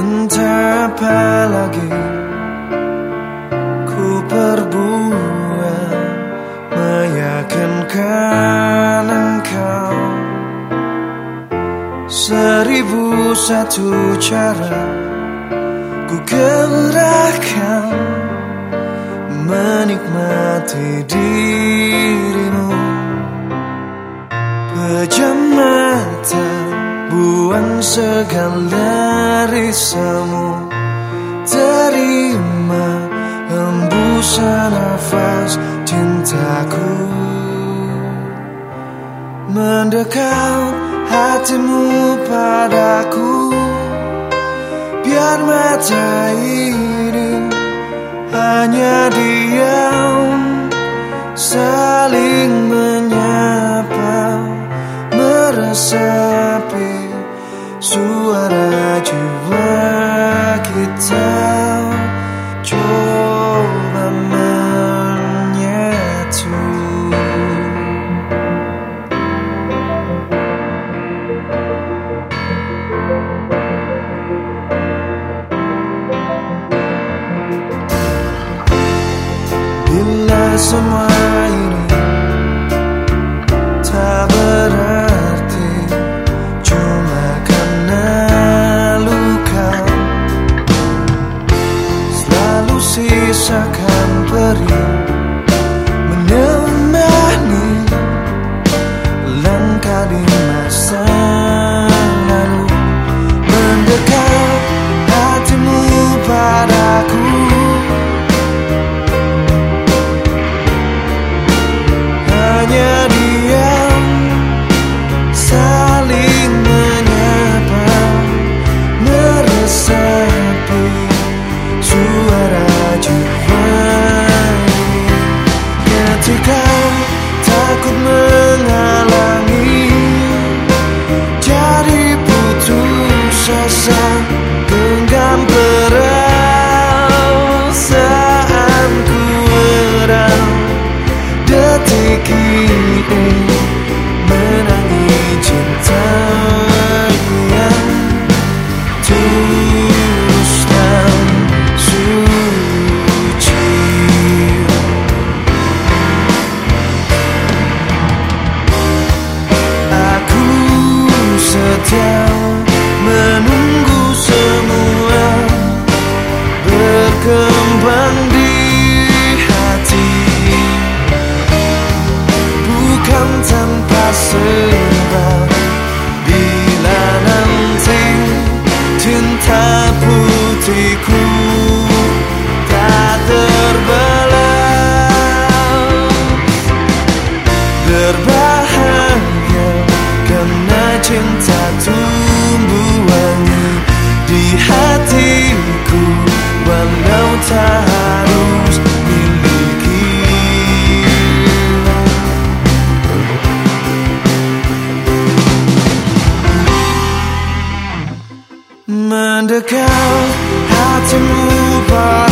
Entah apa lagi ku perbuat Meyakinkan engkau? Seribu satu cara ku kerahkan Menikmati dirimu. Pejam mata Buang segala risamu Terima hembusan nafas cintaku. Mendekat hatimu padaku. Biar mata ini hanya diam. Saling trao cho mamanya tu Bila semua hatimu padaku 사부지구 mendekat hatimu pada